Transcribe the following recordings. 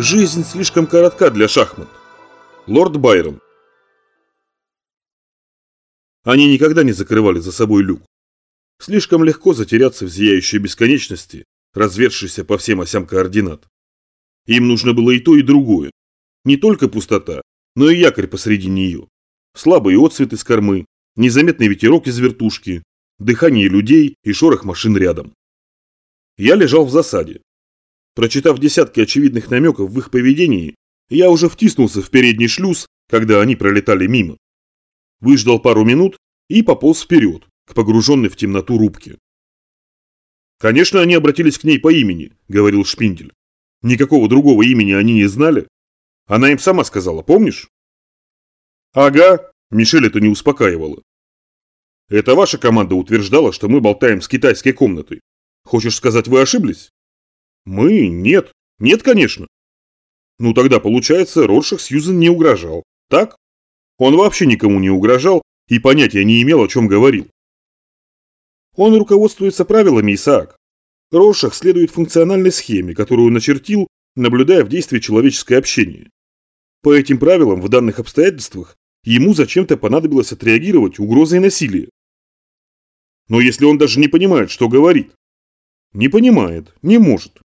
Жизнь слишком коротка для шахмат. Лорд Байрон. Они никогда не закрывали за собой люк. Слишком легко затеряться в зияющей бесконечности, развершейся по всем осям координат. Им нужно было и то, и другое. Не только пустота, но и якорь посреди нее. Слабые отцветы с кормы, незаметный ветерок из вертушки, дыхание людей и шорох машин рядом. Я лежал в засаде. Прочитав десятки очевидных намеков в их поведении, я уже втиснулся в передний шлюз, когда они пролетали мимо. Выждал пару минут и пополз вперед, к погруженной в темноту рубке. «Конечно, они обратились к ней по имени», — говорил Шпиндель. «Никакого другого имени они не знали. Она им сама сказала, помнишь?» «Ага», — Мишель это не успокаивала. «Это ваша команда утверждала, что мы болтаем с китайской комнатой. Хочешь сказать, вы ошиблись?» Мы? Нет. Нет, конечно. Ну тогда, получается, Роршах Сьюзен не угрожал. Так? Он вообще никому не угрожал и понятия не имел, о чем говорил. Он руководствуется правилами Исаак. Роршах следует функциональной схеме, которую начертил, наблюдая в действии человеческое общение. По этим правилам в данных обстоятельствах ему зачем-то понадобилось отреагировать угрозой насилия. Но если он даже не понимает, что говорит? Не понимает, не может.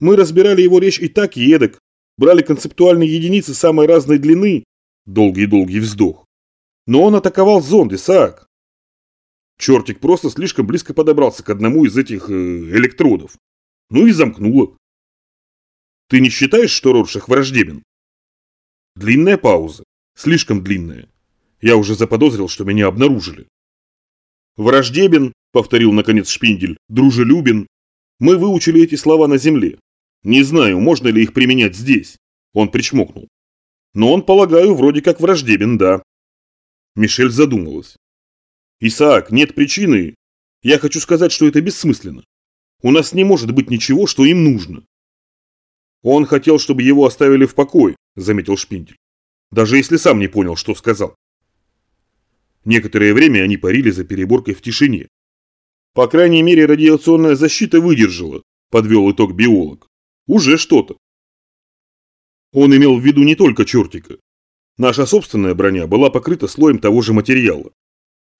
Мы разбирали его речь и так, и эдак, брали концептуальные единицы самой разной длины, долгий-долгий вздох. Но он атаковал зонд, Исаак. Чертик просто слишком близко подобрался к одному из этих э, электродов. Ну и замкнуло. Ты не считаешь, что Роршах враждебен? Длинная пауза. Слишком длинная. Я уже заподозрил, что меня обнаружили. Враждебен, повторил наконец Шпиндель, дружелюбен. Мы выучили эти слова на земле. Не знаю, можно ли их применять здесь. Он причмокнул. Но он, полагаю, вроде как враждебен, да. Мишель задумалась. Исаак, нет причины. Я хочу сказать, что это бессмысленно. У нас не может быть ничего, что им нужно. Он хотел, чтобы его оставили в покое, заметил Шпиндель. Даже если сам не понял, что сказал. Некоторое время они парили за переборкой в тишине. По крайней мере, радиационная защита выдержала, подвел итог биолог. Уже что-то. Он имел в виду не только чертика. Наша собственная броня была покрыта слоем того же материала.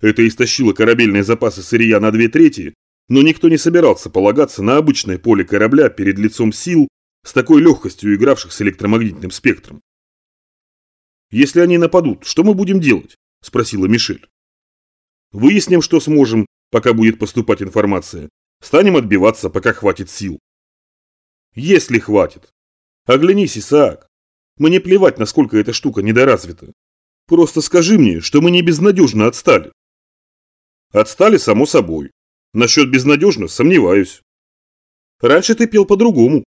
Это истощило корабельные запасы сырья на две трети, но никто не собирался полагаться на обычное поле корабля перед лицом сил, с такой легкостью игравших с электромагнитным спектром. «Если они нападут, что мы будем делать?» – спросила Мишель. «Выясним, что сможем, пока будет поступать информация. Станем отбиваться, пока хватит сил. Если хватит. Оглянись, Исаак. Мне плевать, насколько эта штука недоразвита. Просто скажи мне, что мы не безнадежно отстали. Отстали, само собой. Насчет безнадежно сомневаюсь. Раньше ты пел по-другому.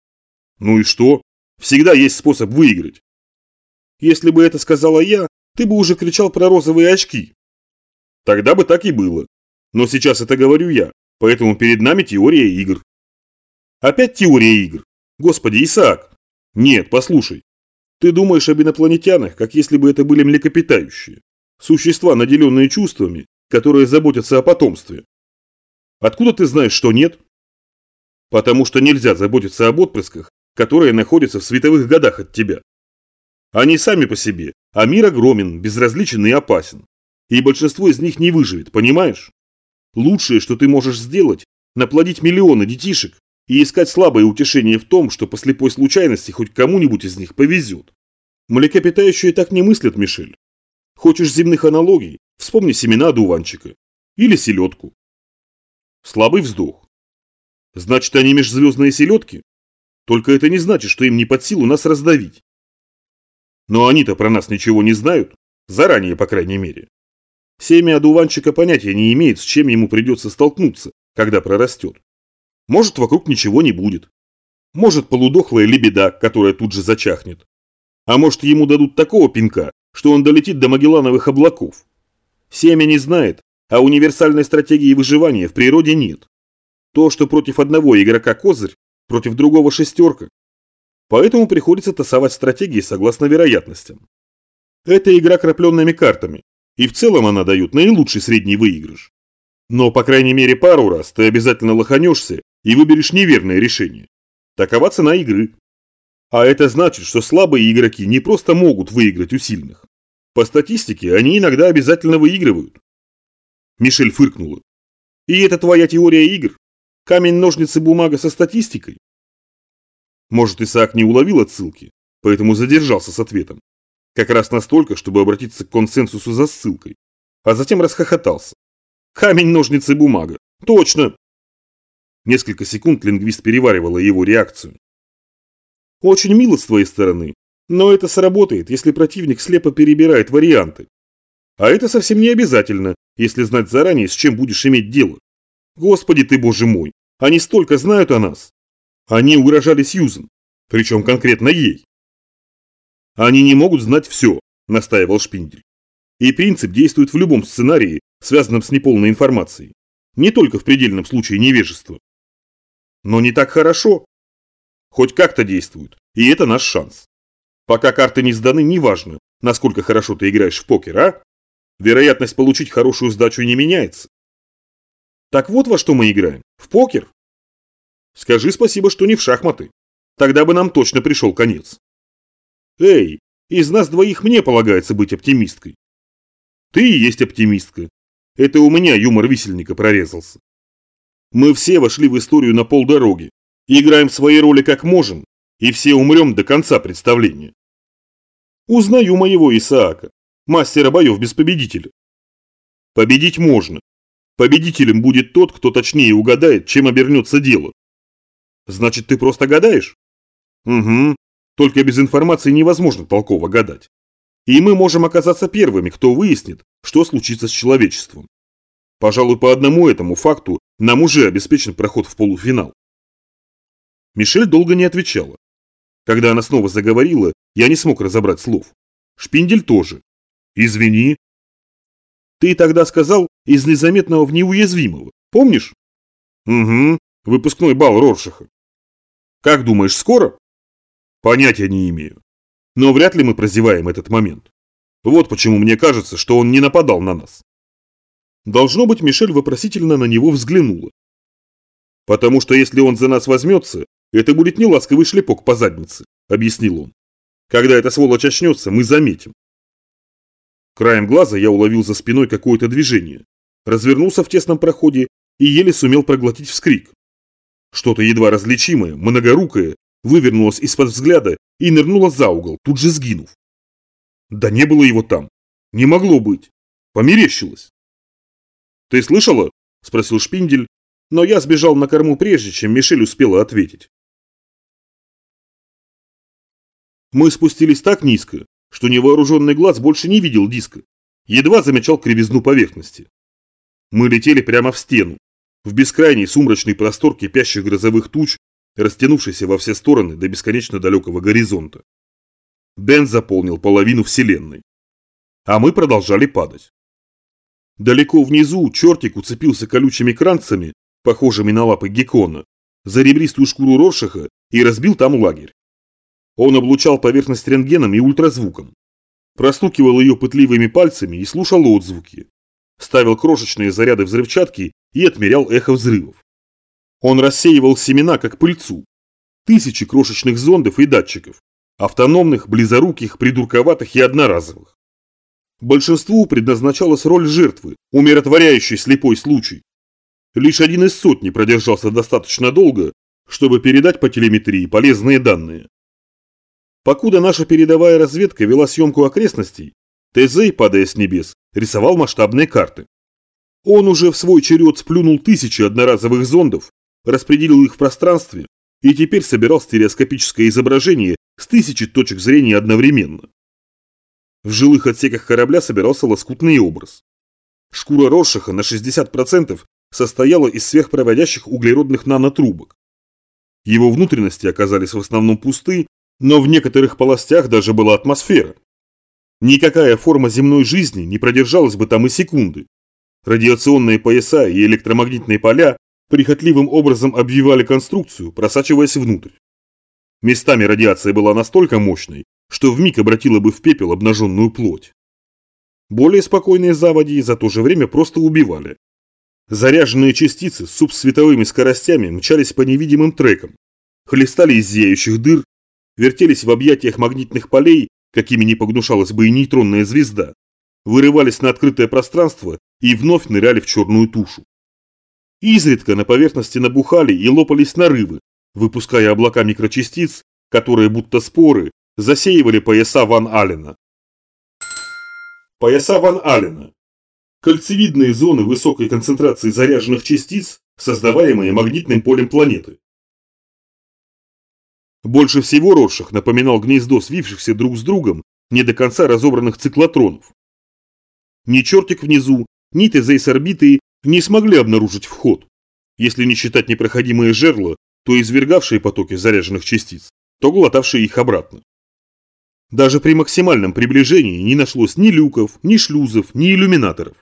Ну и что? Всегда есть способ выиграть. Если бы это сказала я, ты бы уже кричал про розовые очки. Тогда бы так и было. Но сейчас это говорю я, поэтому перед нами теория игр. Опять теория игр. Господи, Исаак! Нет, послушай. Ты думаешь об инопланетянах, как если бы это были млекопитающие. Существа, наделенные чувствами, которые заботятся о потомстве. Откуда ты знаешь, что нет? Потому что нельзя заботиться об отпрысках, которые находятся в световых годах от тебя. Они сами по себе, а мир огромен, безразличен и опасен. И большинство из них не выживет, понимаешь? Лучшее, что ты можешь сделать, наплодить миллионы детишек, и искать слабое утешение в том, что по слепой случайности хоть кому-нибудь из них повезет. Млекопитающие так не мыслят, Мишель. Хочешь земных аналогий? Вспомни семена дуванчика. Или селедку. Слабый вздох. Значит, они межзвездные селедки? Только это не значит, что им не под силу нас раздавить. Но они-то про нас ничего не знают. Заранее, по крайней мере. Семя одуванчика понятия не имеет, с чем ему придется столкнуться, когда прорастет. Может, вокруг ничего не будет. Может, полудохлая лебеда, которая тут же зачахнет. А может, ему дадут такого пинка, что он долетит до Магеллановых облаков. Семя не знает, а универсальной стратегии выживания в природе нет. То, что против одного игрока козырь, против другого шестерка. Поэтому приходится тасовать стратегии согласно вероятностям. Это игра крапленными картами, и в целом она дает наилучший средний выигрыш. Но по крайней мере пару раз ты обязательно лоханешься и выберешь неверное решение. Такова цена игры. А это значит, что слабые игроки не просто могут выиграть у сильных. По статистике, они иногда обязательно выигрывают. Мишель фыркнула. И это твоя теория игр? Камень, ножницы, бумага со статистикой? Может, Исаак не уловил отсылки, поэтому задержался с ответом. Как раз настолько, чтобы обратиться к консенсусу за ссылкой. А затем расхохотался. Камень, ножницы, бумага. Точно! Несколько секунд лингвист переваривала его реакцию. Очень мило с твоей стороны, но это сработает, если противник слепо перебирает варианты. А это совсем не обязательно, если знать заранее, с чем будешь иметь дело. Господи ты, боже мой, они столько знают о нас. Они угрожали Сьюзен, причем конкретно ей. Они не могут знать все, настаивал Шпиндель. И принцип действует в любом сценарии, связанном с неполной информацией. Не только в предельном случае невежества. Но не так хорошо, Хоть как-то действуют, и это наш шанс. Пока карты не сданы, неважно, насколько хорошо ты играешь в покер, а? Вероятность получить хорошую сдачу не меняется. Так вот во что мы играем. В покер? Скажи спасибо, что не в шахматы. Тогда бы нам точно пришел конец. Эй, из нас двоих мне полагается быть оптимисткой. Ты и есть оптимистка. Это у меня юмор висельника прорезался. Мы все вошли в историю на полдороги, Играем свои роли как можем, и все умрем до конца представления. Узнаю моего Исаака, мастера боев без победителя. Победить можно. Победителем будет тот, кто точнее угадает, чем обернется дело. Значит, ты просто гадаешь? Угу. Только без информации невозможно толково гадать. И мы можем оказаться первыми, кто выяснит, что случится с человечеством. Пожалуй, по одному этому факту нам уже обеспечен проход в полуфинал. Мишель долго не отвечала. Когда она снова заговорила, я не смог разобрать слов. Шпиндель тоже. Извини. Ты тогда сказал из незаметного в неуязвимого, помнишь? Угу, выпускной бал Роршаха. Как думаешь, скоро? Понятия не имею. Но вряд ли мы прозеваем этот момент. Вот почему мне кажется, что он не нападал на нас. Должно быть, Мишель вопросительно на него взглянула. Потому что если он за нас возьмется, это будет не ласковый шлепок по заднице, объяснил он. Когда эта сволочь очнется, мы заметим. Краем глаза я уловил за спиной какое-то движение, развернулся в тесном проходе и еле сумел проглотить вскрик. Что-то едва различимое, многорукое, вывернулось из-под взгляда и нырнуло за угол, тут же сгинув. Да не было его там. Не могло быть. Померещилось. «Ты слышала?» – спросил Шпиндель, но я сбежал на корму прежде, чем Мишель успела ответить. Мы спустились так низко, что невооруженный глаз больше не видел диска, едва замечал кривизну поверхности. Мы летели прямо в стену, в бескрайний сумрачный простор кипящих грозовых туч, растянувшийся во все стороны до бесконечно далекого горизонта. Дэн заполнил половину Вселенной. А мы продолжали падать. Далеко внизу чертик уцепился колючими кранцами, похожими на лапы геккона, за ребристую шкуру Роршаха и разбил там лагерь. Он облучал поверхность рентгеном и ультразвуком. Простукивал ее пытливыми пальцами и слушал отзвуки. Ставил крошечные заряды взрывчатки и отмерял эхо взрывов. Он рассеивал семена, как пыльцу. Тысячи крошечных зондов и датчиков. Автономных, близоруких, придурковатых и одноразовых. Большинству предназначалась роль жертвы, умиротворяющей слепой случай. Лишь один из сотни продержался достаточно долго, чтобы передать по телеметрии полезные данные. Покуда наша передовая разведка вела съемку окрестностей, Тезей, падая с небес, рисовал масштабные карты. Он уже в свой черед сплюнул тысячи одноразовых зондов, распределил их в пространстве и теперь собирал стереоскопическое изображение с тысячи точек зрения одновременно. В жилых отсеках корабля собирался лоскутный образ. Шкура Роршаха на 60% состояла из сверхпроводящих углеродных нанотрубок. Его внутренности оказались в основном пусты но в некоторых полостях даже была атмосфера. Никакая форма земной жизни не продержалась бы там и секунды. Радиационные пояса и электромагнитные поля прихотливым образом обвивали конструкцию, просачиваясь внутрь. Местами радиация была настолько мощной, что вмиг обратила бы в пепел обнаженную плоть. Более спокойные заводи за то же время просто убивали. Заряженные частицы с субсветовыми скоростями мчались по невидимым трекам, хлестали из зияющих дыр вертелись в объятиях магнитных полей, какими не погнушалась бы и нейтронная звезда, вырывались на открытое пространство и вновь ныряли в черную тушу. Изредка на поверхности набухали и лопались нарывы, выпуская облака микрочастиц, которые будто споры засеивали пояса Ван Аллена. Пояса Ван Аллена. Кольцевидные зоны высокой концентрации заряженных частиц, создаваемые магнитным полем планеты. Больше всего Роршах напоминал гнездо свившихся друг с другом не до конца разобранных циклотронов. Ни чертик внизу, ни ТЗ с орбиты не смогли обнаружить вход, если не считать непроходимые жерла, то извергавшие потоки заряженных частиц, то глотавшие их обратно. Даже при максимальном приближении не нашлось ни люков, ни шлюзов, ни иллюминаторов.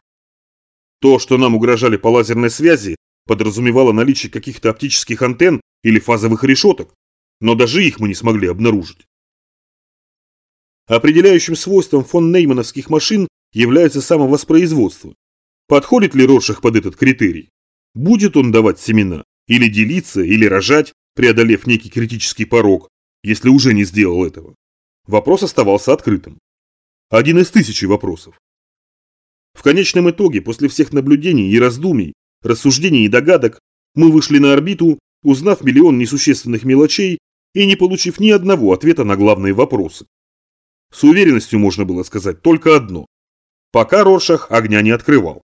То, что нам угрожали по лазерной связи, подразумевало наличие каких-то оптических антенн или фазовых решеток, но даже их мы не смогли обнаружить. Определяющим свойством фон Неймановских машин является самовоспроизводство. Подходит ли Роршах под этот критерий? Будет он давать семена? Или делиться, или рожать, преодолев некий критический порог, если уже не сделал этого? Вопрос оставался открытым. Один из тысячи вопросов. В конечном итоге, после всех наблюдений и раздумий, рассуждений и догадок, мы вышли на орбиту, узнав миллион несущественных мелочей и не получив ни одного ответа на главные вопросы. С уверенностью можно было сказать только одно. Пока Роршах огня не открывал.